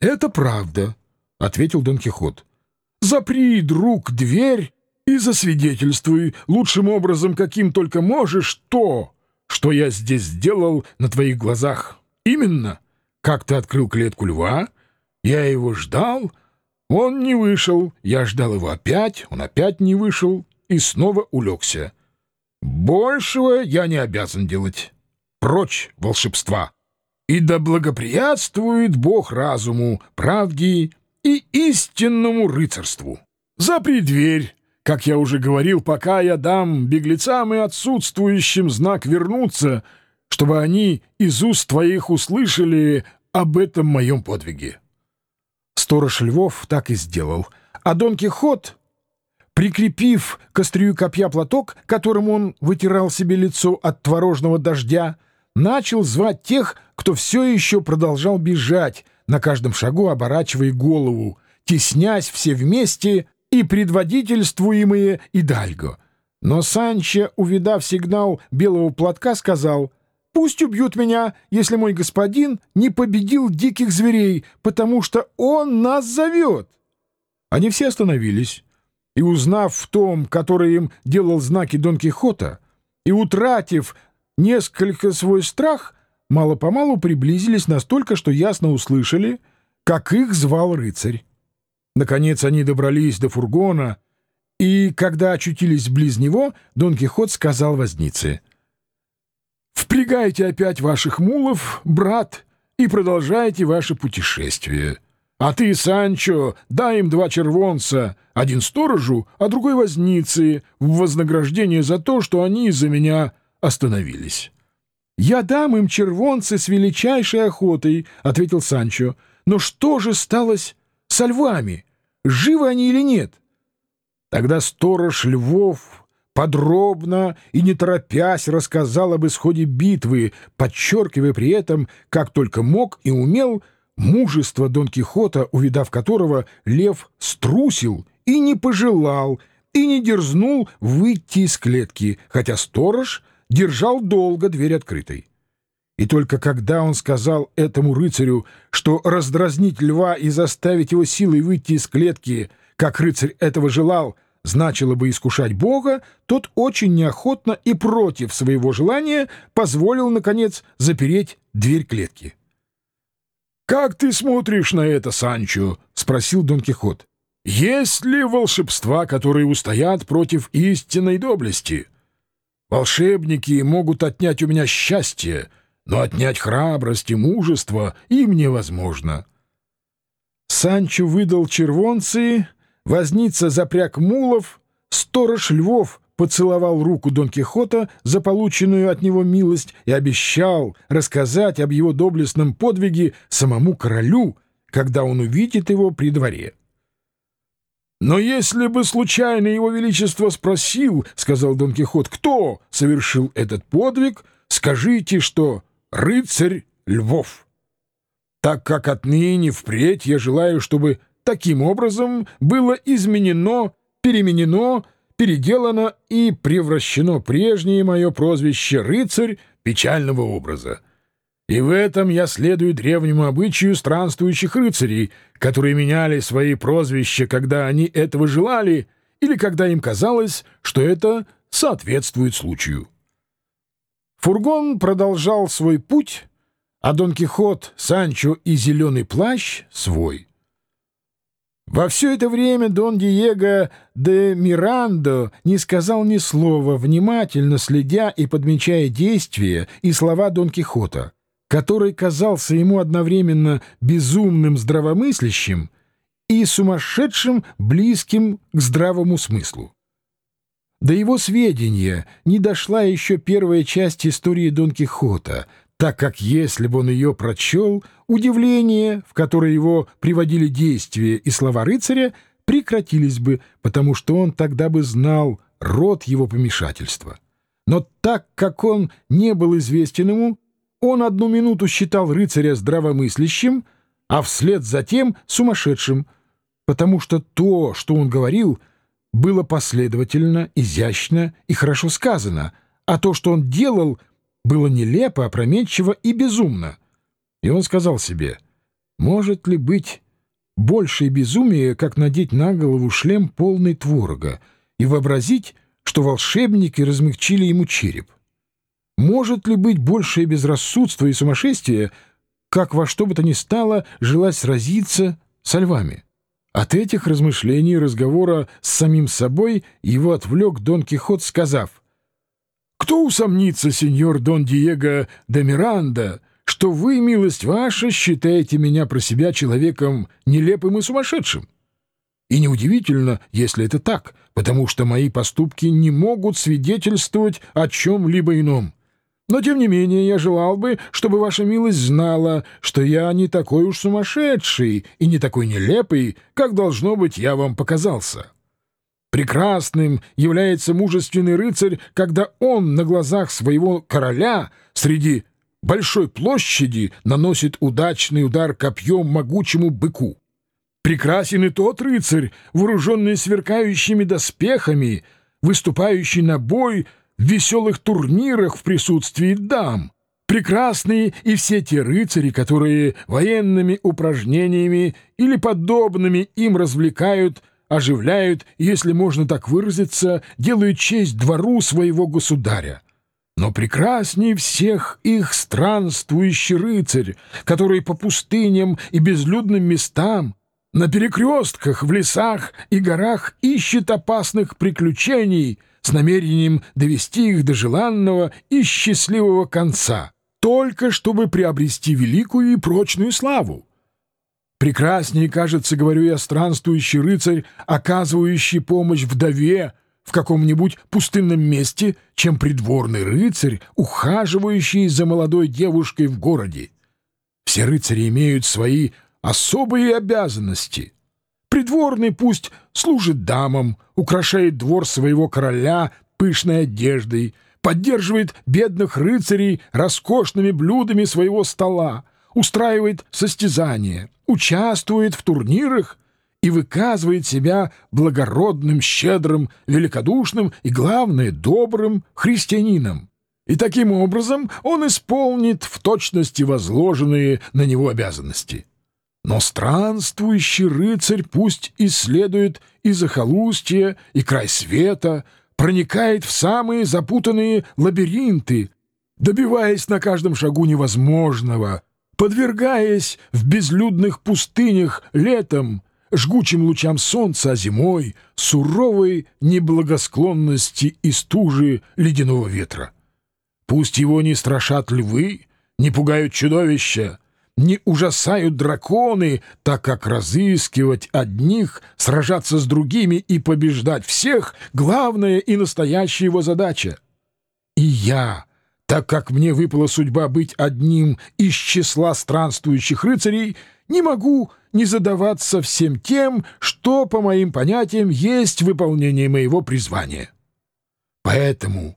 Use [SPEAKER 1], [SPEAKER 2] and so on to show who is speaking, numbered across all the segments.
[SPEAKER 1] «Это правда», — ответил Дон Кихот. «Запри, друг, дверь и засвидетельствуй лучшим образом, каким только можешь, то, что я здесь сделал на твоих глазах. Именно, как ты открыл клетку льва, я его ждал, он не вышел, я ждал его опять, он опять не вышел и снова улегся. Большего я не обязан делать. Прочь волшебства! И да благоприятствует Бог разуму, правде и истинному рыцарству. Запри дверь, как я уже говорил, пока я дам беглецам и отсутствующим знак вернуться, чтобы они из уст твоих услышали об этом моем подвиге. Сторож Львов так и сделал, а Дон Кихот, прикрепив к острию копья платок, которым он вытирал себе лицо от творожного дождя, начал звать тех, кто все еще продолжал бежать, на каждом шагу оборачивая голову, теснясь все вместе и предводительствуемые Идальго. Но Санчо, увидав сигнал белого платка, сказал «Пусть убьют меня, если мой господин не победил диких зверей, потому что он нас зовет». Они все остановились, и, узнав в том, который им делал знаки Дон Кихота, и утратив несколько свой страх, мало-помалу приблизились настолько, что ясно услышали, как их звал рыцарь. Наконец они добрались до фургона, и, когда очутились близ него, Дон Кихот сказал вознице, «Впрягайте опять ваших мулов, брат, и продолжайте ваше путешествие. А ты, Санчо, дай им два червонца, один сторожу, а другой вознице, в вознаграждение за то, что они из-за меня остановились. «Я дам им червонцы с величайшей охотой», — ответил Санчо. «Но что же сталось со львами? Живы они или нет?» Тогда сторож львов подробно и не торопясь рассказал об исходе битвы, подчеркивая при этом, как только мог и умел, мужество Дон Кихота, увидав которого лев струсил и не пожелал, и не дерзнул выйти из клетки, хотя сторож держал долго дверь открытой. И только когда он сказал этому рыцарю, что раздразнить льва и заставить его силой выйти из клетки, как рыцарь этого желал, значило бы искушать Бога, тот очень неохотно и против своего желания позволил, наконец, запереть дверь клетки. «Как ты смотришь на это, Санчо?» — спросил Дон Кихот. «Есть ли волшебства, которые устоят против истинной доблести?» Волшебники могут отнять у меня счастье, но отнять храбрость и мужество им невозможно. Санчо выдал червонцы, возница запряг мулов, сторож львов поцеловал руку Дон Кихота за полученную от него милость и обещал рассказать об его доблестном подвиге самому королю, когда он увидит его при дворе. «Но если бы случайно его величество спросил, — сказал Дон Кихот, — кто совершил этот подвиг, скажите, что рыцарь Львов. Так как отныне впредь я желаю, чтобы таким образом было изменено, переменено, переделано и превращено прежнее мое прозвище «рыцарь» печального образа. И в этом я следую древнему обычаю странствующих рыцарей, которые меняли свои прозвища, когда они этого желали, или когда им казалось, что это соответствует случаю. Фургон продолжал свой путь, а Дон Кихот, Санчо и Зеленый плащ — свой. Во все это время Дон Диего де Мирандо не сказал ни слова, внимательно следя и подмечая действия и слова Дон Кихота который казался ему одновременно безумным здравомыслящим и сумасшедшим близким к здравому смыслу. До его сведения не дошла еще первая часть истории Дон Кихота, так как если бы он ее прочел, удивление, в которое его приводили действия и слова рыцаря, прекратились бы, потому что он тогда бы знал род его помешательства. Но так как он не был известен ему, он одну минуту считал рыцаря здравомыслящим, а вслед за тем сумасшедшим, потому что то, что он говорил, было последовательно, изящно и хорошо сказано, а то, что он делал, было нелепо, опрометчиво и безумно. И он сказал себе, Может ли быть большее безумие, как надеть на голову шлем полный творога и вообразить, что волшебники размягчили ему череп? Может ли быть большее безрассудство и сумасшествие, как во что бы то ни стало желать сразиться со львами? От этих размышлений и разговора с самим собой его отвлек Дон Кихот, сказав, «Кто усомнится, сеньор Дон Диего де Миранда, что вы, милость ваша, считаете меня про себя человеком нелепым и сумасшедшим? И неудивительно, если это так, потому что мои поступки не могут свидетельствовать о чем-либо ином». Но, тем не менее, я желал бы, чтобы ваша милость знала, что я не такой уж сумасшедший и не такой нелепый, как, должно быть, я вам показался. Прекрасным является мужественный рыцарь, когда он на глазах своего короля среди большой площади наносит удачный удар копьем могучему быку. Прекрасен и тот рыцарь, вооруженный сверкающими доспехами, выступающий на бой — веселых турнирах в присутствии дам. Прекрасные и все те рыцари, которые военными упражнениями или подобными им развлекают, оживляют, если можно так выразиться, делают честь двору своего государя. Но прекраснее всех их странствующий рыцарь, который по пустыням и безлюдным местам, на перекрестках, в лесах и горах ищет опасных приключений — с намерением довести их до желанного и счастливого конца, только чтобы приобрести великую и прочную славу. Прекраснее, кажется, говорю я, странствующий рыцарь, оказывающий помощь вдове в каком-нибудь пустынном месте, чем придворный рыцарь, ухаживающий за молодой девушкой в городе. Все рыцари имеют свои особые обязанности — Придворный пусть служит дамам, украшает двор своего короля пышной одеждой, поддерживает бедных рыцарей роскошными блюдами своего стола, устраивает состязания, участвует в турнирах и выказывает себя благородным, щедрым, великодушным и, главное, добрым христианином. И таким образом он исполнит в точности возложенные на него обязанности. Но странствующий рыцарь пусть исследует и захолустье, и край света, проникает в самые запутанные лабиринты, добиваясь на каждом шагу невозможного, подвергаясь в безлюдных пустынях летом, жгучим лучам солнца, а зимой — суровой неблагосклонности и стужи ледяного ветра. Пусть его не страшат львы, не пугают чудовища, не ужасают драконы, так как разыскивать одних, сражаться с другими и побеждать всех — главная и настоящая его задача. И я, так как мне выпала судьба быть одним из числа странствующих рыцарей, не могу не задаваться всем тем, что, по моим понятиям, есть выполнение моего призвания. Поэтому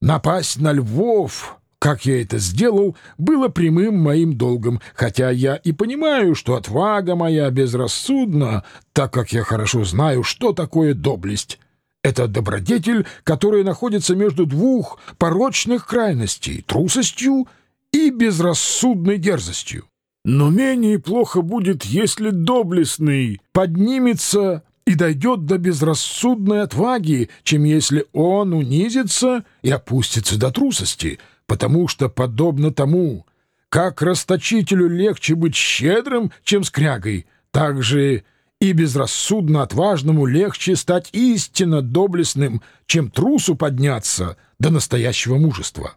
[SPEAKER 1] напасть на львов как я это сделал, было прямым моим долгом, хотя я и понимаю, что отвага моя безрассудна, так как я хорошо знаю, что такое доблесть. Это добродетель, которая находится между двух порочных крайностей — трусостью и безрассудной дерзостью. Но менее плохо будет, если доблестный поднимется и дойдет до безрассудной отваги, чем если он унизится и опустится до трусости — потому что, подобно тому, как расточителю легче быть щедрым, чем скрягой, так же и безрассудно отважному легче стать истинно доблестным, чем трусу подняться до настоящего мужества.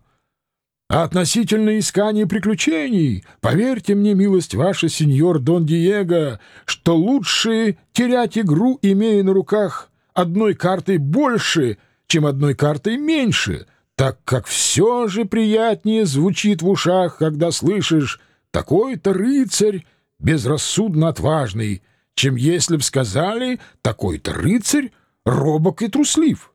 [SPEAKER 1] А относительно искания приключений, поверьте мне, милость ваша, сеньор Дон Диего, что лучше терять игру, имея на руках одной картой больше, чем одной картой меньше — так как все же приятнее звучит в ушах, когда слышишь «такой-то рыцарь безрассудно отважный», чем если б сказали «такой-то рыцарь робок и труслив».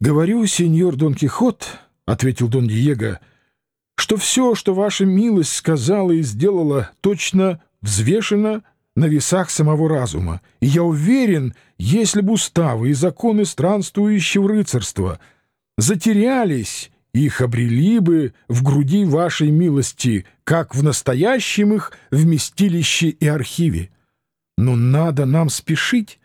[SPEAKER 1] «Говорю, сеньор Дон Кихот», — ответил Дон Диего, — «что все, что ваша милость сказала и сделала, точно взвешено на весах самого разума, и я уверен, если бы уставы и законы странствующего рыцарства — затерялись их обрели бы в груди вашей милости, как в настоящем их вместилище и архиве. Но надо нам спешить,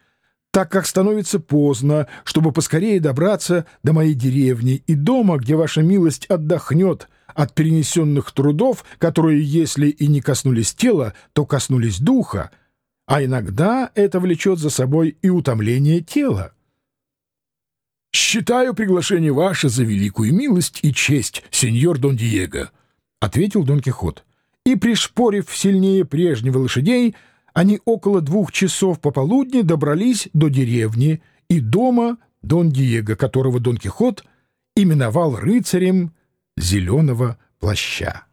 [SPEAKER 1] так как становится поздно, чтобы поскорее добраться до моей деревни и дома, где ваша милость отдохнет от перенесенных трудов, которые, если и не коснулись тела, то коснулись духа, а иногда это влечет за собой и утомление тела. «Считаю приглашение ваше за великую милость и честь, сеньор Дон Диего», — ответил Дон Кихот. И, пришпорив сильнее прежнего лошадей, они около двух часов пополудни добрались до деревни и дома Дон Диего, которого Дон Кихот именовал рыцарем зеленого плаща.